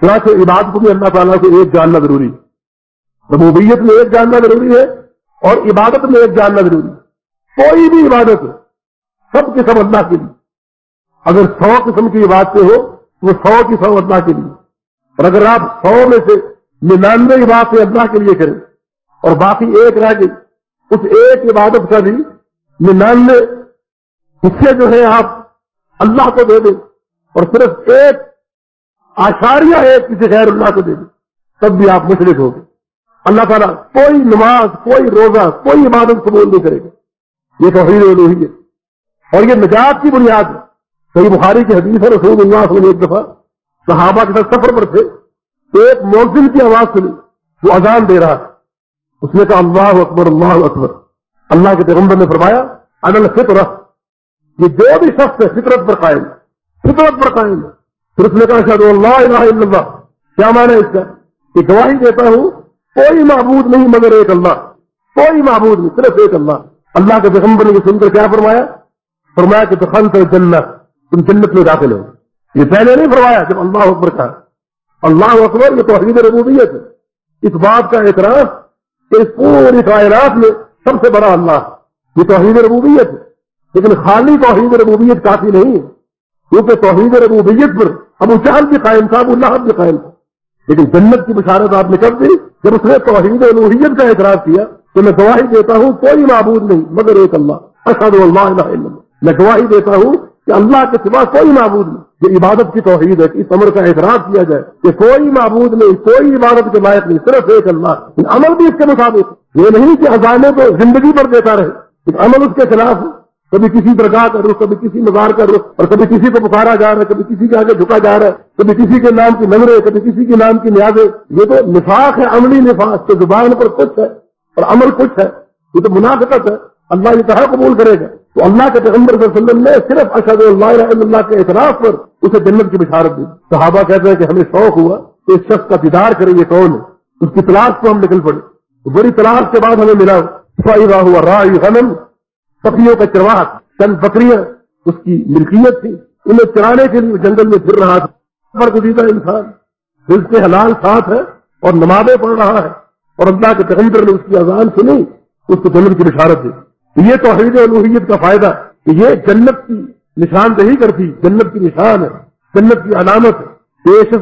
چنانچہ عبادت کو بھی اللہ تعالیٰ کو ایک جاننا ضروری ہے۔ ربوبیت میں ایک جاننا ضروری ہے اور عبادت میں ایک جاننا ضروری ہے۔ کوئی بھی عبادت سب کے سب اللہ کے لیے۔ اگر سو قسم کی عبادتیں ہو تو سو کی سو اللہ کے لیے۔ اور اگر آپ سو میں سے ننانوے عبادتیں اللہ کے لیے کریں اور باقی ایک رہ گئی، اس ایک عبادت کا بھی ننانوے حصے جو ہے آپ اللہ کو دے دیں اور صرف ایک آشاریہ ایک کسی غیر اللہ کو دے دیں، تب بھی آپ مشرق ہوگے اللہ تعالیٰ کوئی نماز، کوئی روزہ، کوئی عبادت قبول نہیں کرے گا۔ یہ توحید الوحی ہے اور یہ نجات کی بنیاد ہے۔ صحیح بخاری کی حدیث ہے، رسول اللہ صلی اللہ علیہ وسلم ایک دفعہ صحابہ کے ساتھ سفر پر تھے۔ تو ایک مؤذن کی آواز سنی، وہ اذان دے رہا تھا۔ اس نے کہا، اللہ اکبر اللہ اکبر۔ اللہ کے پیغمبر نے فرمایا انل فطر یہ جو بھی شخص ہے، فطرت پر قائم فطرت پر قائم ہے۔ پھر اس نے کہا شاید اللہ الہ الا اللہ. کیا مانا اس کا؟ کہ گواہی دیتا ہوں، کوئی معبود نہیں مگر ایک اللہ۔ کوئی معبود نہیں، صرف ایک اللہ۔ اللہ کے پیغمبر نے سن کر کیا فرمایا؟ فرمایا کہ دخل کر جنت تم جنت میں داخل ہو۔ یہ پہلے نہیں فرمایا، جب اللہ اکبر کہا اللہ اکبر یہ توحید ربوبیت ہے۔ اس بات کا اعتراف کہ اس پوری کائنات میں سب سے بڑا اللہ۔ یہ توحید ربوبیت ہے۔ لیکن خالی توحید ربوبیت کافی نہیں ہے۔ کیونکہ توحید ربوبیت پر ابو چہل بھی قائم تھا ابو اللہ بھی قائم تھا۔ لیکن جنت کی بشارت آپ نے کب دی؟ جب اس نے توحید الوحیت کا اعتراف کیا کہ میں گواہی دیتا ہوں کوئی معبود نہیں مگر ایک اللہ۔ اشد اللہ الہ الا اللہ۔ میں گواہی دیتا ہوں کہ اللہ کے سوا کوئی معبود نہیں۔ یہ عبادت کی توحید ہے اس عمر کا اعتراف کیا جائے کہ کوئی معبود نہیں، کوئی عبادت کے لائق نہیں، صرف ایک اللہ۔ عمل بھی اس کے مطابق یہ نہیں کہ ہزانے کو زندگی پر دیتا رہے۔ لیکن عمل اس کے خلاف کبھی کسی درگاہ کا رخ، کبھی کسی مزار کا رخ، اور کبھی کسی کو پکارا جا رہا ہے، کبھی کسی کے آگے جھکا جا رہا ہے، کبھی کسی کے نام کی نظریں، کبھی کسی کے نام کی نیازیں۔ یہ تو نفاق ہے، عملی نفاق، تو زبان پر کچھ ہے، اور عمل کچھ ہے، یہ تو منافقت ہے۔ اللہ یہ کہا قبول کرے گا؟ تو اللہ کے پیغمبر صلی اللہ علیہ وسلم نے صرف اشد اللہ اللہ کے اعتراف پر اسے جنت کی بشارت دی۔ صحابہ کہتے ہیں کہ ہمیں شوق ہوا کہ اس شخص کا دیدار کرے، یہ کون ہے؟ اس کی تلاش کو ہم نکل پڑے۔ بڑی تلاش کے بعد ہمیں ملا۔ فائدہ ہوا رائے غنم بکریوں کا چرواہ چند بکریاں اس کی ملکیت تھی۔ انہیں چرانے کے لیے جنگل میں پھر رہا تھا۔ برگزیدہ انسان۔ دل سے حلال ساتھ ہے اور نمازیں پڑھ رہا ہے۔ اور اللہ کے پیغمبر نے اس کی اذان سنی، اس کو جنت کی بشارت دی۔ یہ توحید الوحیت کا فائدہ کہ یہ جنت کی نشاندہی کرتی، جنت کی نشان ہے، جنت کی علامت ہے۔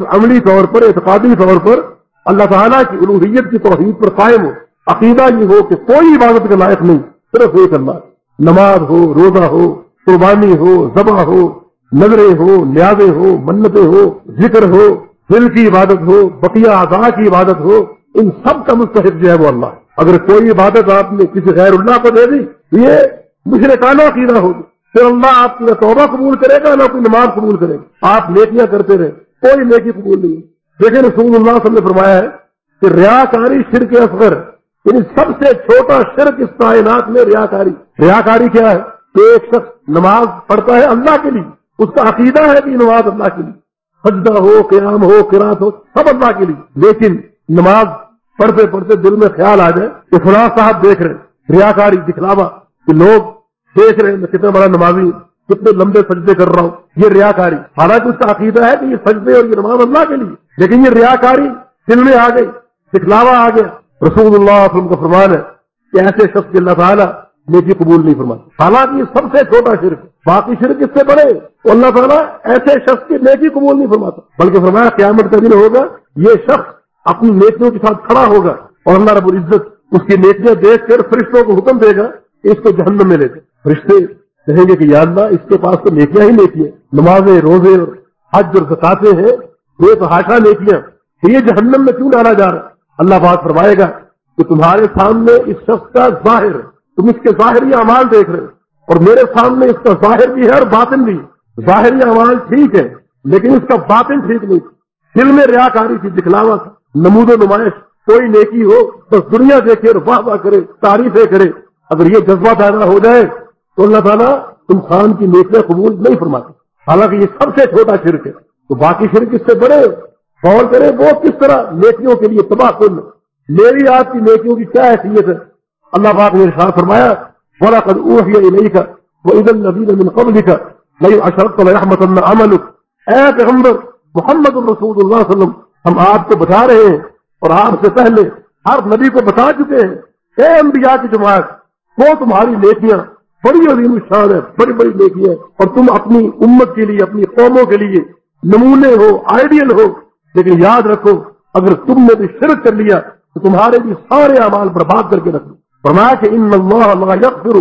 عملی طور پر، اعتقادی طور پر اللہ تعالیٰ کی الوحیت کی توحید پر قائم ہو۔ عقیدہ یہ ہو کہ کوئی عبادت کے لائق نہیں، صرف ایک اللہ۔ نماز ہو، روزہ ہو، قربانی ہو، ذبح ہو نظریں ہو نیازیں ہو، منتیں ہو، ذکر ہو، دل کی عبادت ہو، بقیہ اعضاء کی عبادت ہو، ان سب کا مستحق جو ہے وہ اللہ ہے۔ اگر کوئی عبادت آپ نے کسی غیر اللہ کو دے دی یہ مشرقانہ عقیدہ ہوگی پھر اللہ آپ کی توبہ قبول کرے گا، نہ کوئی نماز قبول کرے گا۔ آپ نیکیاں کرتے رہے، کوئی نیکی قبول نہیں۔ دیکھیں رسول اللہ صلی اللہ علیہ وسلم نے فرمایا ہے کہ ریاکاری شرک اصغر یعنی سب سے چھوٹا شرک اس کائنات میں ریاکاری ریاکاری کیا ہے؟ کہ ایک شخص نماز پڑھتا ہے اللہ کے لیے اس کا عقیدہ ہے کہ نماز اللہ کے لیے۔ سجدہ ہو قیام ہو قرآن ہو سب اللہ کے لیے۔ لیکن نماز پڑھتے پڑھتے دل میں خیال آ جائے کہ فلاں صاحب دیکھ رہے ریاکاری دکھلاوا کہ لوگ دیکھ رہے ہیں میں کتنا بڑا نمازی کتنے لمبے سجدے کر رہا ہوں۔ یہ ریاکاری۔ حالانکہ اس کا عقیدہ ہے کہ یہ سجدے اور یہ نماز اللہ کے لیے۔ لیکن یہ ریاکاری دل میں آ گئی دکھلاوا آ گیا۔ رسول اللہ علیہ وسلم کا فرمان ہے کہ ایسے شخص کے اللہ تعالیٰ نیکی قبول نہیں فرماتا۔ حالانکہ یہ سب سے چھوٹا شرک باقی شرک اس سے بڑے اللہ تعالیٰ ایسے شخص کی نیکی قبول نہیں فرماتا۔ بلکہ فرمایا قیامت کا دن ہوگا، یہ شخص اپنی نیکیوں کے ساتھ کھڑا ہوگا اور اللہ رب العزت اس کی نیکیاں دیکھ کر فرشتوں کو حکم دے گا، اس کو جہنم میں لے گا فرشتے کہیں گے کہ یاد اللہ، اس کے پاس تو نیکیاں ہی نیکیاں نمازیں، روزے اور حج اور زکاتے ہیں بے تحاشا نیکیاں کہ یہ جہنم میں کیوں ڈالا جا رہا ہے؟ اللہ بات فرمائے گا کہ تمہارے سامنے اس شخص کا ظاہر تم اس کے ظاہری اعمال دیکھ رہے ہو۔ اور میرے سامنے اس کا ظاہر بھی ہے اور باطن بھی۔ ظاہری اعمال ٹھیک ہے لیکن اس کا باطن ٹھیک نہیں۔ دل میں ریاکاری تھی، دکھلاوا تھا۔ نمود و نمائش، کوئی نیکی ہو، بس دنیا دیکھے اور واہ واہ کرے، تعریفیں کرے۔ اگر یہ جذبہ پیدا ہو جائے تو اللہ تعالیٰ انسان کی نیکیاں قبول نہیں فرماتے۔ حالانکہ یہ سب سے چھوٹا شرک ہے۔ تو باقی شرک اس سے بڑے غور کرے وہ کس طرح نیکیوں کے لیے تباہ کن۔ میری آپ کی نیکیوں کی کیا حیثیت ہے؟ اللہ پاک نے ارشاد فرمایا بڑا کر اوہ نہیں کا وہ عید النبی قبل لکھا نہیں اشرف رحمت اللہ عمل اے پیغمبر، محمد الرسول اللہ علیہ وسلم، ہم آپ کو بتا رہے ہیں اور آپ سے پہلے ہر نبی کو بتا چکے ہیں۔ اے انبیاء کی جماعت، وہ تمہاری نیکیاں، بڑی عظیم شان ہے، بڑی بڑی نیکیاں۔ اور تم اپنی امت کے لیے، اپنی قوموں کے لیے نمونے ہو، آئیڈیل ہو لیکن یاد رکھو، اگر تم نے بھی شرک کر لیا، تو تمہارے بھی سارے اعمال برباد کر کے رکھو فرمایا کہ ان اللہ یکفر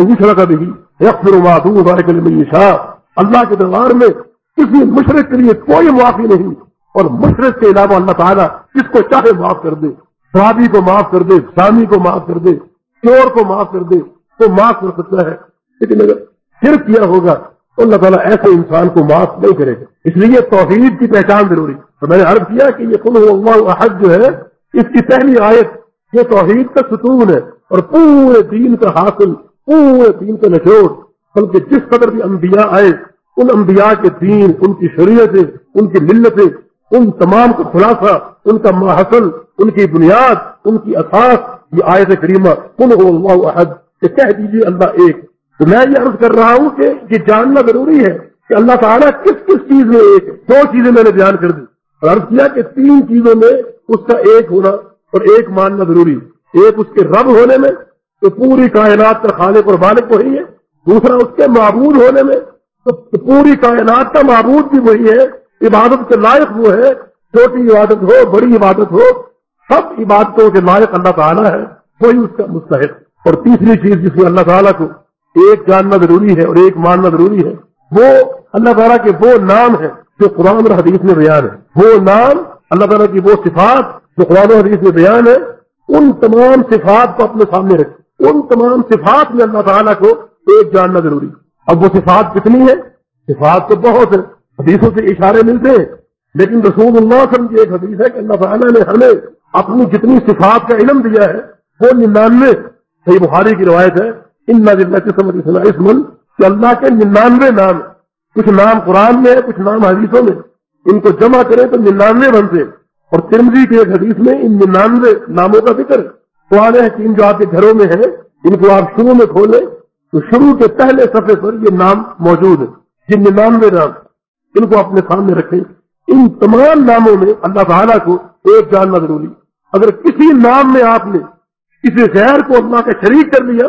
یکفر کا بھی یکفر ما دون شاہ اللہ کے دربار میں کسی مشرق کے لیے کوئی معافی نہیں۔ اور مشرق کے علاوہ اللہ تعالیٰ کس کو چاہے معاف کر دے شرابی کو معاف کر دے سامی کو معاف کر دے، چور کو معاف کر دے تو معاف کر سکتا ہے۔ لیکن اگر پھر کیا ہوگا، تو اللہ تعالیٰ ایسے انسان کو معاف نہیں کرے گا۔ اس لیے توحید کی پہچان ضروری ہے۔ تو میں نے عرض کیا کہ یہ کل اللہ احد جو ہے، اس کی پہلی آیت، یہ توحید کا ستون ہے اور پورے دین کا حاصل، پورے دین کا نچوڑ، بلکہ جس قدر بھی انبیاء آئے، ان انبیاء کے دین، ان کی شریعتیں، ان کی ملتیں، ان تمام کا خلاصہ، ان کا ماحصل، ان کی بنیاد، ان کی اساس، یہ آیت کریمہ کن ہو اللہ عہد کہ کہہ دیجیے اللہ ایک۔ تو میں یہ عرض کر رہا ہوں کہ یہ جاننا ضروری ہے کہ اللہ تعالیٰ کس کس چیز میں ایک دو چیزیں میں نے بیان کر دی۔ اور عرض کیا کہ تین چیزوں میں اس کا ایک ہونا اور ایک ماننا ضروری ایک اس کے رب ہونے میں تو پوری کائنات کا خالق اور بالک وہی ہے۔ دوسرا اس کے معبود ہونے میں تو پوری کائنات کا معبود بھی وہی ہے۔ عبادت کے لائق وہ ہے۔ چھوٹی عبادت ہو، بڑی عبادت ہو، سب عبادتوں کے لائق اللہ تعالیٰ ہے۔ وہی اس کا مستحق۔ اور تیسری چیز جس میں اللہ تعالیٰ کو ایک جاننا ضروری ہے اور ایک ماننا ضروری ہے وہ اللہ تعالیٰ کے وہ نام ہے جو قرآن اور حدیث میں بیان ہے وہ نام اللہ تعالیٰ کی وہ صفات جو قرآن و حدیث میں بیان ہے ان تمام صفات کو اپنے سامنے رکھے ان تمام صفات میں اللہ تعالیٰ کو ایک جاننا ضروری اب وہ صفات کتنی ہے صفات تو بہت ہے حدیثوں سے اشارے ملتے ہیں۔ لیکن رسول اللہ صلی وسلم کی ایک حدیث ہے کہ اللہ تعالیٰ نے ہمیں اپنی جتنی صفات کا علم دیا ہے، وہ ننانوے، صحیح بخاری کی روایت ہے ان سمجھ اس کہ اللہ کے ننانوے نام کچھ نام قرآن میں ہے، کچھ نام حدیثوں میں۔ ان کو جمع کریں تو ننانوے بنتے اور ترمزی کی ایک حدیث میں ان ننانوے ناموں کا ذکر قرآن حکیم جو آپ کے گھروں میں ہیں، ان کو آپ شروع میں کھولیں، تو شروع کے پہلے صفحے پر یہ نام موجود ہے۔ یہ ننانوے نام ان کو اپنے سامنے رکھیں۔ ان تمام ناموں میں اللہ تعالیٰ کو ایک جاننا ضروری۔ اگر کسی نام میں آپ نے کسی غیر کو اللہ کا شریک کر لیا،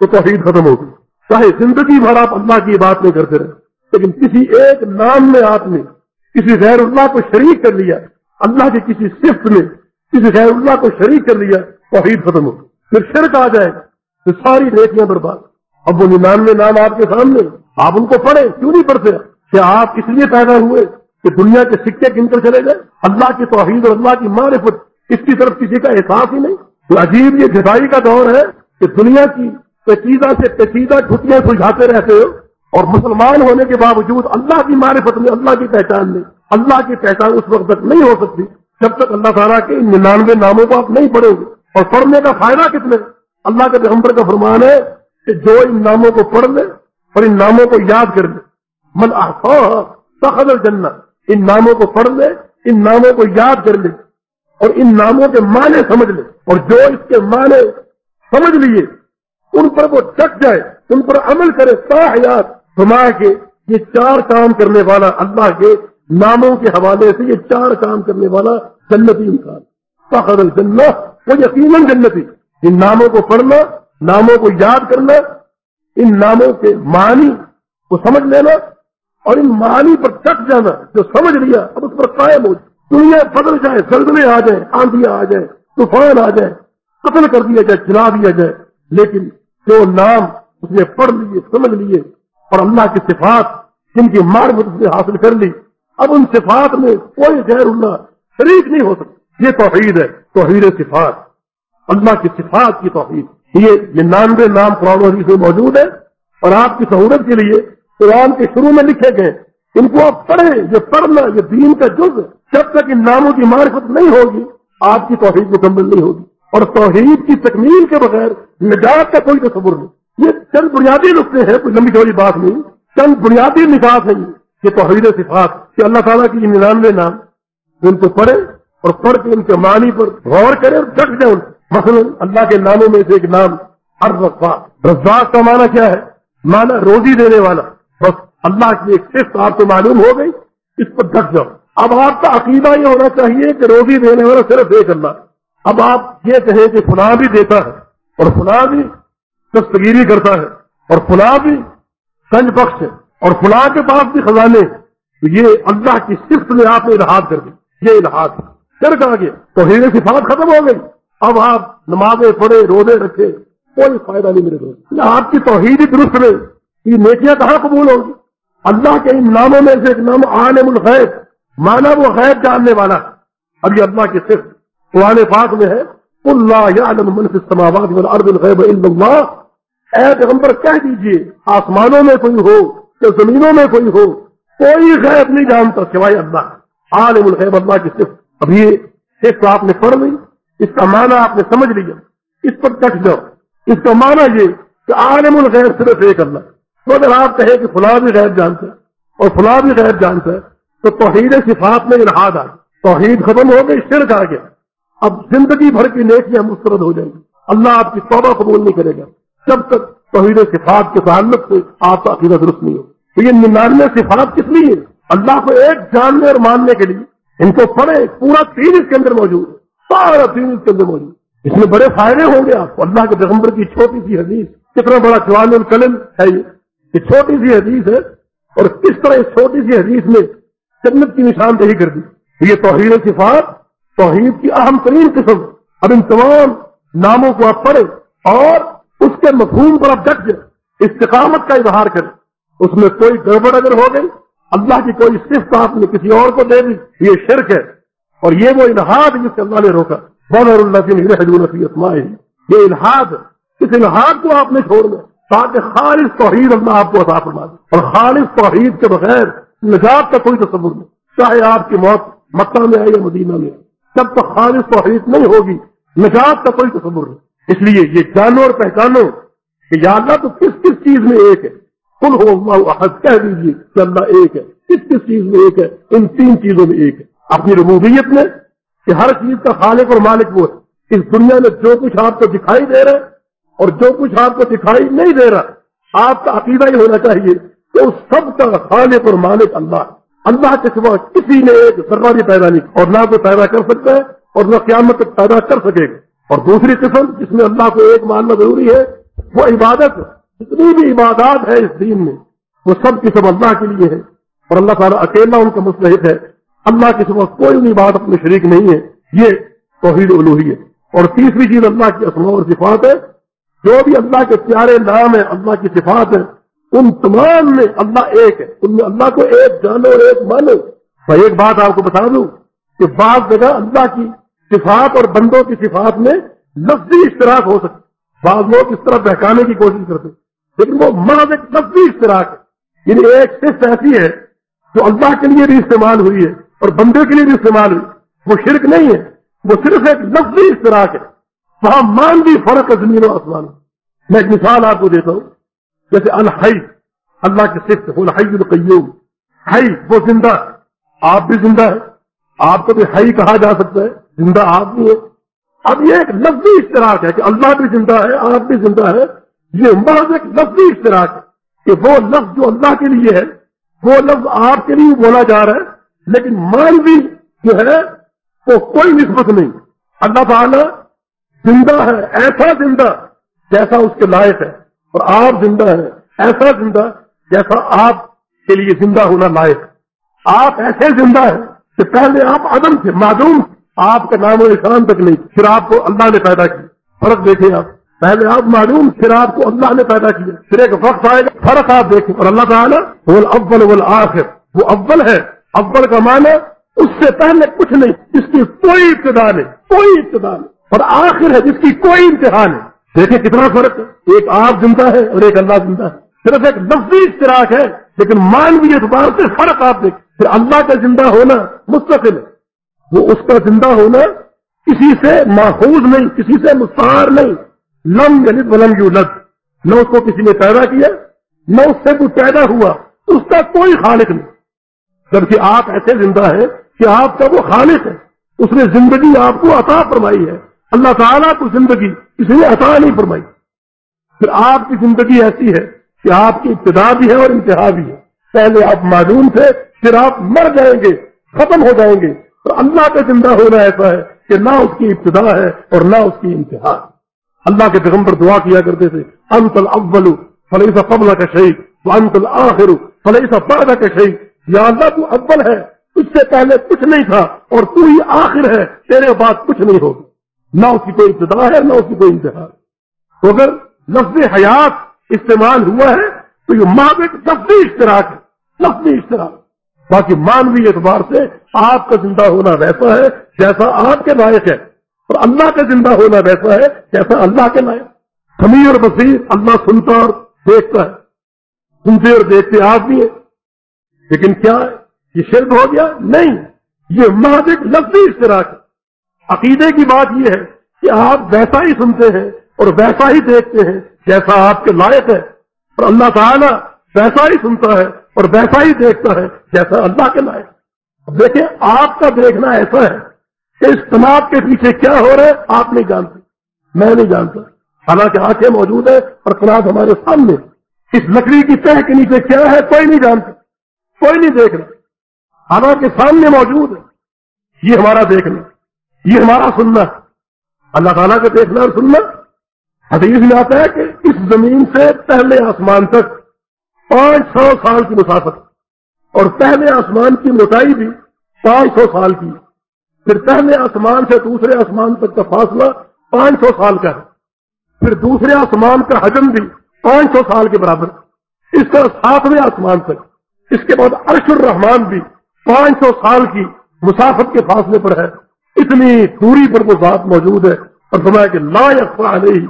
تو توحید ختم ہوگی۔ چاہے زندگی بھر آپ اللہ کی بات نہیں کرتے رہے، لیکن کسی ایک نام میں آپ نے کسی غیر اللہ کو شریک کر لیا، اللہ کی کسی صفت میں کسی غیر اللہ کو شریک کر لیا، توحید ختم ہوگی پھر شرک آ جائے تو ساری نیکیاں برباد۔ اب وہ ننانوے نام آپ کے سامنے، آپ ان کو پڑھیں، کیوں نہیں پڑھتے؟ کیا آپ اس لیے پیدا ہوئے کہ دنیا کے سکے گن کر چلے گئے، اللہ کی توحید اور اللہ کی معرفت، اس کی طرف کسی کا احساس ہی نہیں۔ تو عجیب یہ جدائی کا دور ہے کہ دنیا کی پیچیدہ سے پیچیدہ چھٹیاں سلجھاتے رہتے ہو اور مسلمان ہونے کے باوجود اللہ کی معرفت میں اللہ کی پہچان میں اللہ کی پہچان اس وقت تک نہیں ہو سکتی جب تک اللہ تعالیٰ کے ان ننانوے ناموں کو آپ نہیں پڑھو گے اور پڑھنے کا فائدہ کتنے اللہ کے پیغمبر کا فرمان ہے کہ جو ان ناموں کو پڑھ لے اور ان ناموں کو یاد کر لے۔ من تخل الجنہ، ان ناموں کو پڑھ لے، ان ناموں کو یاد کر لے اور ان ناموں کے معنی سمجھ لے اور جو اس کے معنی سمجھ لیے ان پر وہ ڈک جائے، ان پر عمل کرے حیات فرما کے یہ چار کام کرنے والا اللہ کے ناموں کے حوالے سے یہ چار کام کرنے والا جنتی انسان۔ فخر الجنہ وہ یقیناً جنتی۔ ان ناموں کو پڑھنا، ناموں کو یاد کرنا، ان ناموں کے معنی کو سمجھ لینا اور ان معانی پر چک جانا، جو سمجھ لیا، اب اس پر قائم ہو۔ دنیا بدل جائے سلزلے آ جائیں، آندیاں آ جائیں، طوفان آ جائے قتل کر دیا جائے چلا دیا جائے۔ لیکن جو نام اس نے پڑھ لیے، سمجھ لیے، اور اللہ کی صفات، جن کی مار اس نے حاصل کر لی۔ اب ان صفات میں کوئی غیر اللہ شریک نہیں ہو سکتا۔ یہ توحید ہے، توحید صفات۔ اللہ کی صفات کی توحید۔ یہ ننانوے نام قرآن حدیث میں موجود ہے اور آپ کی سہولت کے لیے قرآن کے شروع میں لکھے گئے۔ ان کو آپ پڑھیں، یہ پڑھنا، یہ دین کا جز جب تک ان ناموں کی معرفت نہیں ہوگی، آپ کی توحید مکمل نہیں ہوگی۔ اور توحید کی تکمیل کے بغیر نجات کا کوئی تصور نہیں۔ یہ چند بنیادی نقطے ہیں، کوئی لمبی چوڑی بات نہیں۔ چند بنیادی نکات ہیں یہ توحید صفات، کہ اللہ تعالیٰ کی ننانوے نام۔ ان کو پڑھے اور پڑھ کے ان کے معنی پر غور کرے اور ڈٹ جائے مثلا اللہ کے ناموں میں سے ایک نام ارزاق رزاق کا معنی کیا ہے؟ معنی روزی دینے والا۔ بس اللہ کی ایک صفت آپ کو معلوم ہو گئی، اس پر ڈک جاؤ۔ اب آپ کا عقیدہ یہ ہونا چاہیے کہ روزی دینے والا صرف ایک اللہ۔ اب آپ یہ کہیں کہ فلاں بھی دیتا ہے اور فلاں بھی دستگیری کرتا ہے اور فلاں بھی سنج بخش ہے اور فلاں کے پاس بھی خزانے تو یہ اللہ کی صفت میں آپ نے الحاظ کر دی۔ یہ الحاظ پھر کہا گیا تو ہیر صفات ختم ہو گئی۔ اب آپ نمازیں پڑھے روزے رکھے کوئی فائدہ نہیں میرے دوست۔ آپ کی توحید درست میں یہ نیکیاں کہاں قبول ہوگی اللہ کے ان ناموں میں سے ایک نام عالم الغیب مانا وہ غیب جاننے والا اب یہ اللہ کی صرف قرآن پاک میں ہے اللہ یعلم من فی السماوات والارض الغیب الا اللہ اے پیغمبر، کہہ دیجیے، آسمانوں میں کوئی ہو یا زمینوں میں کوئی ہو، کوئی غیب نہیں جانتا سوائے اللہ۔ عالم الغیب اللہ کی صرف اب یہ صرف آپ نے پڑھ لی، اس کا معنی آپ نے سمجھ لیا۔ اس پر کٹ جاؤ۔ اس کا معنی یہ کہ عالم الغیر صرف ایک اللہ۔ تو اگر آپ کہیں کہ فلاں بھی غیر جانتا ہے اور فلاں بھی غیر جانتا ہے، تو توحید صفات میں الحاد آ توحید ختم ہو گئی، شرک آ گیا۔ اب زندگی بھر کی نیکیاں مسترد ہو جائیں گی۔ اللہ آپ کی توبہ قبول نہیں کرے گا۔ جب تک توحید صفات کے تعلق سے آپ کا عقیدہ درست نہیں ہو۔ تو یہ ننانوے صفات کس لیے اللہ کو ایک جاننے اور ماننے کے لیے۔ ان کو پڑھے پورا تین اس کے اندر موجود ہے۔ سارا تین اس کے اندر موجود اس میں بڑے فائدے ہوں گے آپ کو۔ اللہ کے پیغمبر کی چھوٹی سی حدیث، کتنا بڑا جوان القلم ہے یہ۔ چھوٹی سی حدیث ہے اور کس طرح اس چھوٹی سی حدیث میں جنت کی نشاندہی کر دی۔ یہ توحید صفات توحید کی اہم ترین قسم. اب ان تمام ناموں کو آپ پڑھیں اور اس کے مفہوم پر آپ ڈٹ جائیں. استقامت کا اظہار کریں. اس میں کوئی گڑبڑ اگر ہو گئی، اللہ کی کوئی صفت آپ نے کسی اور کو دے دی، یہ شرک ہے. اور یہ وہ الحاد جس سے اللہ نے روکا. بہر اللہ یہ الحاد اس الحاد کو آپ نے چھوڑ دیا تاکہ خالص توحید اللہ آپ کو عطا فرما دے. اور خالص توحید کے بغیر نجات کا کوئی تصور نہیں. چاہے آپ کی موت مکہ میں آئے یا مدینہ میں آئے. جب تک خالص توحید نہیں ہوگی۔ نجات کا کوئی تصور نہیں۔ اس لیے یہ جانو اور پہچانو کہ یا اللہ تو کس کس چیز میں ایک ہے۔ کل ہو اللہ احد، کہہ دیجیے کہ اللہ ایک ہے۔ کس کس چیز میں ایک ہے؟ ان تین چیزوں میں ایک ہے۔ اپنی ربوبیت میں کہ ہر چیز کا خالق اور مالک وہ ہے۔ اس دنیا میں جو کچھ آپ کو دکھائی دے رہا ہے اور جو کچھ آپ کو دکھائی نہیں دے رہا، آپ کا عقیدہ ہی ہونا چاہیے کہ اس سب کا خالق اور مالک اللہ ہے۔ اللہ کے سوا کسی نے ایک ذرہ بھی پیدا نہیں اور نہ کوئی پیدا کر سکتا ہے اور نہ قیامت پیدا کر سکے گا۔ اور دوسری قسم جس میں اللہ کو ایک ماننا ضروری ہے، وہ عبادت جتنی بھی عبادات ہے اس دین میں، وہ سب کی سب اللہ کے لیے ہے اور اللہ تعالیٰ اکیلا ان کا مستحق ہے۔ اللہ کی سب کوئی بھی عبادت میں شریک نہیں ہے۔ یہ توحید الوحی ہے۔ اور تیسری چیز اللہ کی اسماء اور صفات ہے۔ جو بھی اللہ کے پیارے نام ہے اللہ کی صفات ہے ان تمام میں اللہ ایک ہے۔ ان میں اللہ کو ایک جانو اور ایک مانو۔ میں ایک بات آپ کو بتا دوں کہ بعض جگہ اللہ کی صفات اور بندوں کی صفات میں لفظی اشتراک ہو سکتے بعض لوگ اس طرح بہکانے کی کوشش کرتے لیکن وہ محض ایک لفظی اشتراک ہے۔ یعنی ایک صرف ایسی ہے جو اللہ کے لیے بھی استعمال ہوئی ہے اور بندے کے لیے بھی استعمال ہوئی۔ وہ شرک نہیں ہے، وہ صرف ایک لفظی اشتراک ہے۔ وہاں مان بھی فرق ہے زمین و آسمان۔ میں ایک مثال آپ کو دیتا ہوں۔ جیسے الحی، اللہ کے صرف الحی القیوم۔ ہائی وہ زندہ آپ بھی زندہ ہے آپ کو بھی ہائی کہا جا سکتا ہے۔ زندہ آپ بھی ہے اب یہ ایک لفظی اشتراک ہے کہ اللہ بھی زندہ ہے، آپ بھی زندہ ہے یہ محض ایک لفظی اشتراک ہے کہ وہ لفظ جو اللہ کے لیے ہے، وہ لفظ آپ کے لیے بولا جا رہا ہے، لیکن مان بھی جو ہے، وہ کوئی نسبت نہیں۔ اللہ تعالیٰ زندہ ہے، ایسا زندہ جیسا اس کے لائق ہے۔ اور آپ زندہ ہیں۔ ایسا زندہ جیسا آپ کے لیے زندہ ہونا لائق۔ آپ ایسے زندہ ہیں کہ پہلے آپ عدم تھے، معدوم آپ کا نام و نشان تک نہیں، پھر آپ کو اللہ نے پیدا کیا۔ فرق دیکھیں آپ۔ پہلے آپ معلوم پھر آپ کو اللہ نے پیدا کیا۔ پھر ایک وقت آئے گا، فرق آپ دیکھیں۔ اور اللہ تعالیٰ وہ اول وہ آخر وہ اول ہے۔ اول کا معنی اس سے پہلے کچھ نہیں، اس کی کوئی ابتدا نہیں، کوئی ابتدا نہیں۔ اور آخر ہے جس کی کوئی امتحان ہے دیکھیں کتنا فرق ایک آپ زندہ ہے اور ایک اللہ زندہ ہے۔ صرف ایک لفظی اشتراک ہے، لیکن مانوی اعتبار سے فرق آپ دیکھ پھر اللہ کا زندہ ہونا مستقل ہے۔ وہ اس کا زندہ ہونا کسی سے ماحوظ نہیں، کسی سے مستعار نہیں۔ لم یلد ولم یولد۔ نہ اس کو کسی نے پیدا کیا، نہ اس سے کوئی پیدا ہوا۔ اس کا کوئی خالق نہیں۔ جبکہ آپ ایسے زندہ ہیں کہ آپ کا وہ خالق ہے۔ اس نے زندگی آپ کو عطا فرمائی ہے۔ اللہ تعالیٰ کو زندگی کسی نے عطا نہیں فرمائی۔ پھر آپ کی زندگی ایسی ہے کہ آپ کی ابتدا بھی ہے اور انتہا بھی ہے۔ پہلے آپ معلوم تھے، پھر آپ مر جائیں گے، ختم ہو جائیں گے۔ تو اللہ کا زندہ ہونا ایسا ہے کہ نہ اس کی ابتدا ہے اور نہ اس کی انتہا۔ اللہ کے پیغمبر دعا کیا کرتے تھے، انت الاول فلیسا قبل کا شہید تو انت الاخر فلیسا بعد کا شہید یا اللہ تو اول ہے، اس سے پہلے کچھ نہیں تھا اور تو ہی آخر ہے، تیرے بعد کچھ نہیں ہوگا۔ نہ اس کی کوئی ابتدا ہے، نہ اس کی کوئی انتہا تو اگر لفظ حیات استعمال ہوا ہے، تو یہ ماں ایک لفظی اشتراک ہے، لفظی اشتراک۔ باقی مانوی اعتبار سے آپ کا زندہ ہونا ویسا ہے جیسا آپ کے لائق ہے، اور اللہ کا زندہ ہونا ویسا ہے جیسا اللہ کے لائق۔ سمیع اور بصیر اللہ سنتا اور دیکھتا ہے، سنتے اور دیکھتے آپ بھی ہیں۔ لیکن کیا ہے یہ شرک ہو گیا؟ نہیں، یہ مہادک لفظی اشتراک ہے۔ عقیدے کی بات یہ ہے کہ آپ ویسا ہی سنتے ہیں اور ویسا ہی دیکھتے ہیں جیسا آپ کے لائق ہے۔ اور اللہ تعالیٰ ویسا ہی سنتا ہے اور ویسا ہی دیکھتا ہے جیسا اللہ کے لائق دیکھیں، آپ کا دیکھنا ایسا ہے کہ اس تناب کے پیچھے کیا ہو رہا ہے، آپ نہیں جانتے۔ میں نہیں جانتا۔ حالانکہ آنکھیں موجود ہے اور تناب ہمارے سامنے۔ اس لکڑی کی تہ کے نیچے کیا ہے، کوئی نہیں جانتا۔ کوئی نہیں دیکھ رہا۔ حالانکہ سامنے موجود ہے۔ یہ ہمارا دیکھنا۔ یہ ہمارا سننا اللہ تعالیٰ کا دیکھنا اور سننا۔ حدیث میں آتا ہے کہ اس زمین سے پہلے آسمان تک پانچ سو سال کی مسافت۔ اور پہلے آسمان کی موٹائی بھی پانچ سو سال کی۔ پھر پہلے آسمان سے دوسرے آسمان تک کا فاصلہ پانچ سو سال کا ہے۔ پھر دوسرے آسمان کا حجم بھی پانچ سو سال کے برابر۔ اس طرح ساتویں آسمان تک۔ اس کے بعد عرش الرحمان بھی پانچ سو سال کی مسافت کے فاصلے پر ہے۔ اتنی دوری پر وہ ذات موجود ہے اور سمایا کہ لا یقفا نہیں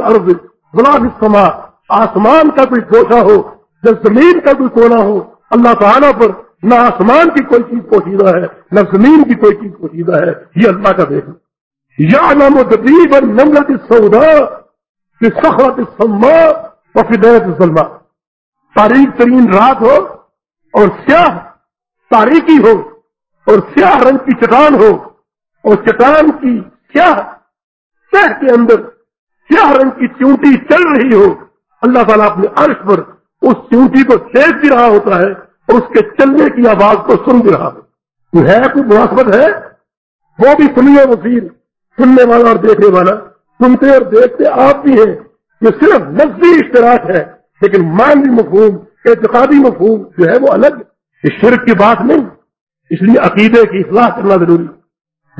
عرض غلام السماء۔ آسمان کا کوئی گوشہ ہو جب زمین کا کوئی کونا ہو، اللہ تعالیٰ پر نہ آسمان کی کوئی چیز پوشیدہ ہے، نہ زمین کی کوئی چیز پوشیدہ ہے۔ یہ اللہ کا دیکھ یا نام و تقریب نمرت سودا سخرت سما اور فدرت سلما تاریخ ترین رات ہو اور سیاہ تاریخی ہو اور سیاہ رنگ کی چٹان ہو۔ اور چٹان کی سیاہ سہ کے اندر کیا رنگ کی چونٹی چل رہی ہو؟ اللہ تعالیٰ اپنے عرش پر اس چونٹی کو دیکھ بھی رہا ہوتا ہے اور اس کے چلنے کی آواز کو سن بھی رہا تو ہے۔ کوئی مناسبت ہے؟ وہ بھی سنیے وزیر، سننے والا اور دیکھنے والا۔ سنتے اور دیکھتے آپ بھی ہیں یہ صرف نزدی اشتراک ہے، لیکن مانوی مفہوم، اعتقادی مفہوم جو ہے وہ الگ اس شرک کی بات نہیں، اس لیے عقیدے کی اصلاح کرنا ضروری۔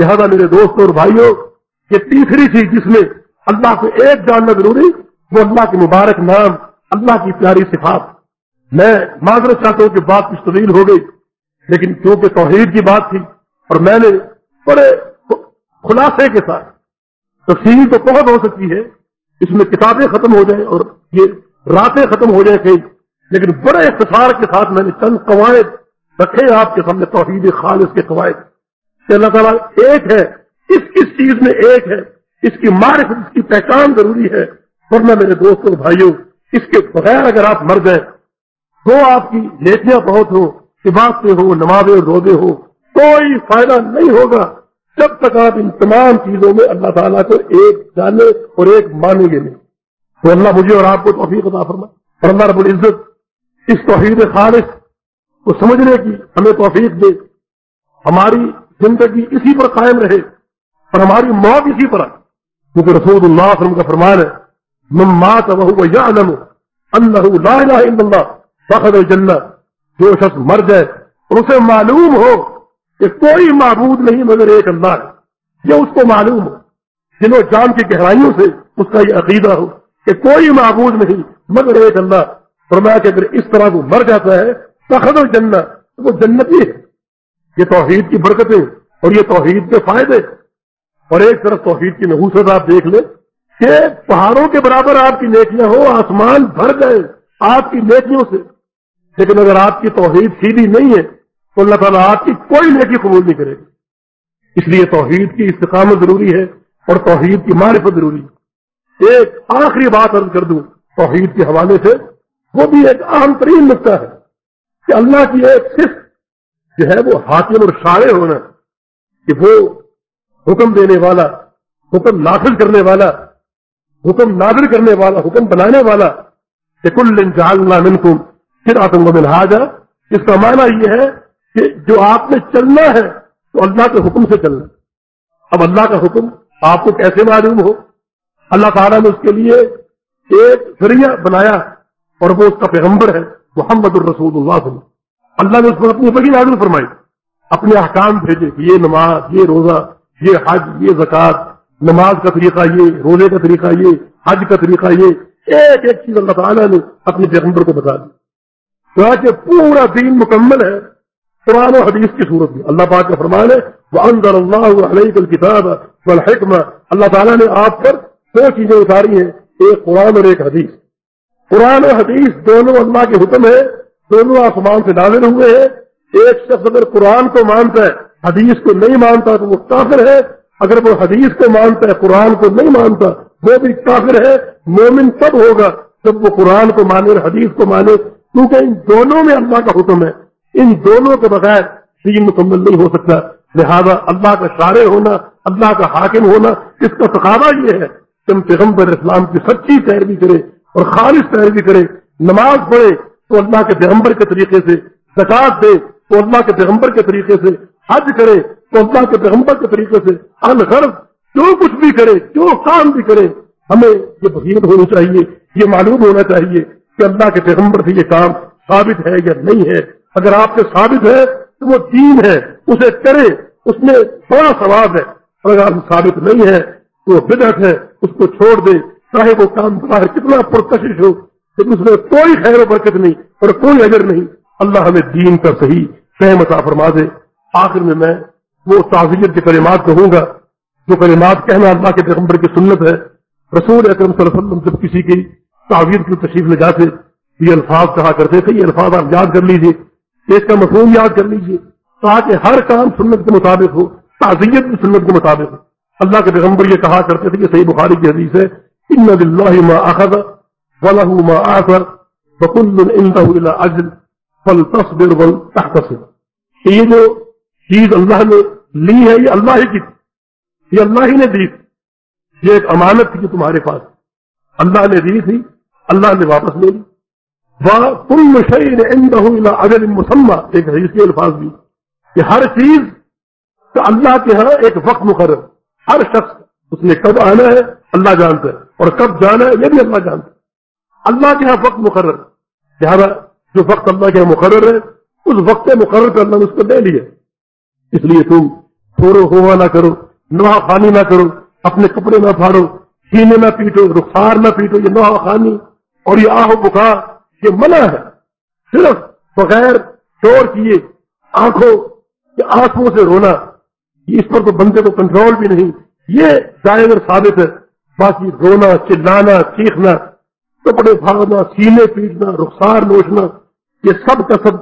لہذا میرے دوستوں اور بھائیوں، یہ تیسری چیز جس میں اللہ کو ایک جاننا ضروری، وہ اللہ کے مبارک نام، اللہ کی پیاری صفات۔ میں معذرت چاہتا ہوں کہ بات کچھ طویل ہو گئی، لیکن کیونکہ توحید کی بات تھی اور میں نے بڑے خلاصے کے ساتھ تفصیل تو بہت ہو سکتی ہے، اس میں کتابیں ختم ہو جائیں اور یہ راتیں ختم ہو جائیں کہیں، لیکن بڑے اختصار کے ساتھ میں نے چند قواعد رکھے آپ کے سامنے توحید خالص کے قواعد۔ کہ اللہ تعالیٰ ایک ہے کس کس چیز میں ایک ہے؟ اس کی معرفت، اس کی پہچان ضروری ہے۔ ورنہ میرے دوستوں بھائیوں، اس کے بغیر اگر آپ مر گئے تو آپ کی نیتیاں بہت ہو عبادتیں ہو نمازیں روزے ہو کوئی فائدہ نہیں ہوگا جب تک آپ ان تمام چیزوں میں اللہ تعالیٰ کو ایک جانے اور ایک مانیں گے نہیں۔ تو اللہ مجھے اور آپ کو توفیق عطا فرما اور اللہ رب العزت اس توحید خالص کو سمجھنے کی ہمیں توفیق دے۔ ہماری زندگی اسی پر قائم رہے اور ہماری موت اسی پر آئے۔ کیونکہ رسول اللہ صلی اللہ علیہ وسلم کا فرمان ہے، من مات وهو يعلم انه لا اله الا الله فقد الجنہ۔ جو شخص مر جائے اور اسے معلوم ہو کہ کوئی معبود نہیں مگر ایک اللہ ہے، یہ اس کو معلوم ہو۔ جنہوں جان کی گہرائیوں سے اس کا یہ عقیدہ ہو کہ کوئی معبود نہیں مگر ایک اللہ۔ فرمایا کہ اگر اس طرح وہ مر جاتا ہے فقد الجنہ وہ جنتی ہے۔ یہ توحید کی برکتیں اور یہ توحید کے فائدے اور ایک طرف توحید کی نحوست آپ دیکھ لیں۔ کہ پہاڑوں کے برابر آپ کی نیکیاں ہو آسمان بھر گئے آپ کی نیکیوں سے۔ لیکن اگر آپ کی توحید سیدھی نہیں ہے، تو اللہ تعالیٰ آپ کی کوئی نیکی قبول نہیں کرے گی۔ اس لیے توحید کی استقامت ضروری ہے اور توحید کی معرفت ضروری ہے۔ ایک آخری بات عرض کر دوں توحید کے حوالے سے، وہ بھی ایک عام ترین نقطہ ہے کہ اللہ کی ایک صرف جو ہے وہ حاکم اور شاعر ہونا، کہ وہ حکم دینے والا، حکم نافذ کرنے والا، حکم نادر کرنے والا، حکم بنانے والا، کہ کل جالنا منکم پھر آتم کو ملحاظ اس کا معنی یہ ہے کہ جو آپ نے چلنا ہے، تو اللہ کے حکم سے چلنا۔ اب اللہ کا حکم آپ کو کیسے معلوم ہو؟ اللہ تعالیٰ نے اس کے لیے ایک ذریعہ بنایا اور وہ اس کا پیغمبر ہے، محمد الرسول اللہ صلی اللہ۔ اللہ نے اس پر اپنی بڑی نازل فرمائی۔ اپنے احکام بھیجے یہ نماز، یہ روزہ، یہ حج، یہ زکوٰۃ، نماز کا طریقہ یہ، روزے کا طریقہ یہ، حج کا طریقہ یہ۔ ایک ایک چیز اللہ تعالیٰ نے اپنے پیغمبر کو بتا دی۔ کہ پورا دین مکمل ہے قرآن و حدیث کی صورت میں۔ اللہ پاک کا فرمان ہے وہ اندر اللہ علیہ کتاب والحکمہ اللہ تعالیٰ نے آپ پر دو چیزیں اتاری ہیں، ایک قرآن اور ایک حدیث۔ قرآن و حدیث دونوں اللہ کے حکم ہے دونوں آسمان سے نازل ہوئے ہیں۔ ایک شخص اگر قرآن کو مانتا ہے، حدیث کو نہیں مانتا تو وہ کافر ہے۔ اگر وہ حدیث کو مانتا ہے، قرآن کو نہیں مانتا، وہ بھی کافر ہے۔ مومن تب ہوگا جب وہ قرآن کو مانے اور حدیث کو مانے۔ کیونکہ ان دونوں میں اللہ کا حکم ہے۔ ان دونوں کے بغیر دین مکمل نہیں ہو سکتا۔ لہذا اللہ کا شارع ہونا، اللہ کا حاکم ہونا اس کا تقاضا یہ ہے کہ ہم پیغمبر اسلام کی سچی پیروی کرے اور خالص پیروی کرے نماز پڑھے تو اللہ کے پیغمبر کے طریقے سے زکات دے، تو اللہ کے پیغمبر کے طریقے سے حج کرے، تو اللہ کے پیغمبر کے طریقے سے الغرض جو کچھ بھی کرے، جو کام بھی کرے، ہمیں یہ بصیرت ہونی چاہیے، یہ معلوم ہونا چاہیے کہ اللہ کے پیغمبر سے یہ کام ثابت ہے یا نہیں ہے۔ اگر آپ سے ثابت ہے تو وہ دین ہے، اسے کرے، اس میں بڑا ثواب ہے۔ اگر آپ ثابت نہیں ہے تو وہ بدعت ہے، اس کو چھوڑ دے، چاہے وہ کام باہر کتنا پرکشش ہو۔ لیکن اس میں کوئی خیر و برکت نہیں اور کوئی اگر نہیں۔ اللہ ہمیں دین کا صحیح فہم عطا فرما دے۔ آخر میں میں وہ تعزیت کے کلمات کہوں گا جو کلمات کہنا اللہ کے پیغمبر کی سنت ہے۔ رسول اکرم صلی اللہ علیہ وسلم جب کسی کی تعویر کی تشریف لے جاتے، یہ الفاظ کہا کرتے تھے، یہ الفاظ آپ یاد کر لیجیے اس کا مفہوم یاد کر لیجیے تاکہ ہر کام سنت کے مطابق ہو، تعزیت بھی سنت کے مطابق ہو۔ اللہ کے پیغمبر یہ کہا کرتے تھے کہ صحیح بخاری کی حدیث ہے ان للہ ما اخذ وله ما آثر وكل عنده الى اجل فلتصبر ولتحتسب. یہ جو چیز اللہ نے لی ہے یہ اللہ ہی کی یہ اللہ ہی نے دی یہ ایک امانت تھی تمہارے پاس اللہ نے دی تھی اللہ نے واپس لے لی کل شعین اگر مسمہ ایک حدیث کے الفاظ بھی کہ ہر چیز کا اللہ کے ہاں ایک وقت مقرر. ہر شخص اس نے کب آنا ہے، اللہ جانتا ہے. اور کب جانا ہے، یہ بھی اللہ جانتا ہے. اللہ کے ہاں وقت مقرر لہٰذا جو وقت اللہ کے یہاں مقرر ہے، اس وقت مقرر کر اللہ نے اس کو لے لیا اس لیے تم تھوڑو ہوا نہ کرو، نوحہ خانی نہ کرو، اپنے کپڑے نہ پھاڑو، سینے نہ پیٹو، رخسار نہ پیٹو، یہ نوحہ خانی۔ اور یہ آہو بخار، یہ منع ہے۔ صرف بغیر شور کیے آنکھوں کے آنکھوں سے رونا اس پر تو بندے کو کنٹرول بھی نہیں۔ یہ ظاہر ثابت ہے۔ باقی رونا، چلانا چیخنا کپڑے پھاڑنا سینے پیٹنا، رخسار نوچنا یہ سب کا سب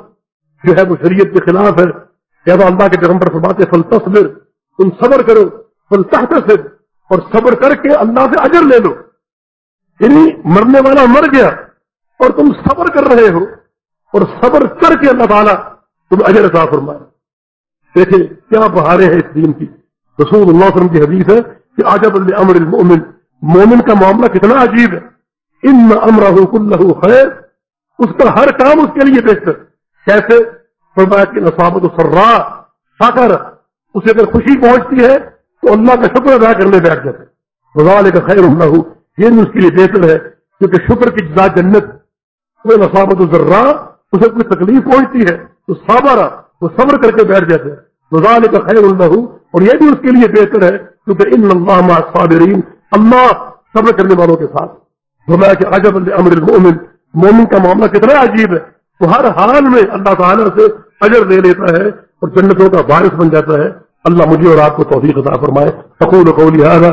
جو ہے وہ شریعت کے خلاف ہے۔ کہ اللہ کے پیغمبر فرماتے فل تصبر تم صبر کرو۔ فل تحت اور صبر کر کے اللہ سے اجر لے لو۔ یعنی مرنے والا مر گیا اور تم صبر کر رہے ہو۔ اور صبر کر کے اللہ تعالیٰ تم اجر عطا فرمائے۔ دیکھیں کیا بہارے ہیں اس دین کی۔ رسول اللہ علیہ وسلم کی حدیث ہے کہ آجب امر المؤمن، مومن کا معاملہ کتنا عجیب ہے۔ ان امرہ کلہ خیر، اس کا ہر کام اس کے لیے بہتر کیسے؟ فرمایا کہ نصابت سرا فخر اسے اگر خوشی پہنچتی ہے تو اللہ کا شکر ادا کرنے بیٹھ جاتے رضا کا خیر اللہ یہ بھی اس کے لیے بہتر ہے، کیونکہ شکر کی جزا جنت۔ نصابت ذرا اسے کوئی تکلیف پہنچتی ہے تو صابر وہ صبر کر کے بیٹھ جاتے ہیں۔ رضان کا خیر اللہ اور یہ بھی اس کے لیے بہتر ہے، کیونکہ ان اللہ صابرین اللہ صبر کرنے والوں کے ساتھ۔ فرمایا کہ عجب امر المؤمن، مومن کا معاملہ کتنا عجیب ہے۔ تو ہر حال میں اللہ تعالیٰ سے اجر دے لیتا ہے اور جنتوں کا وارث بن جاتا ہے۔ اللہ مجھے اور آپ کو توفیق عطا فرمائے۔ فقول قولی هذا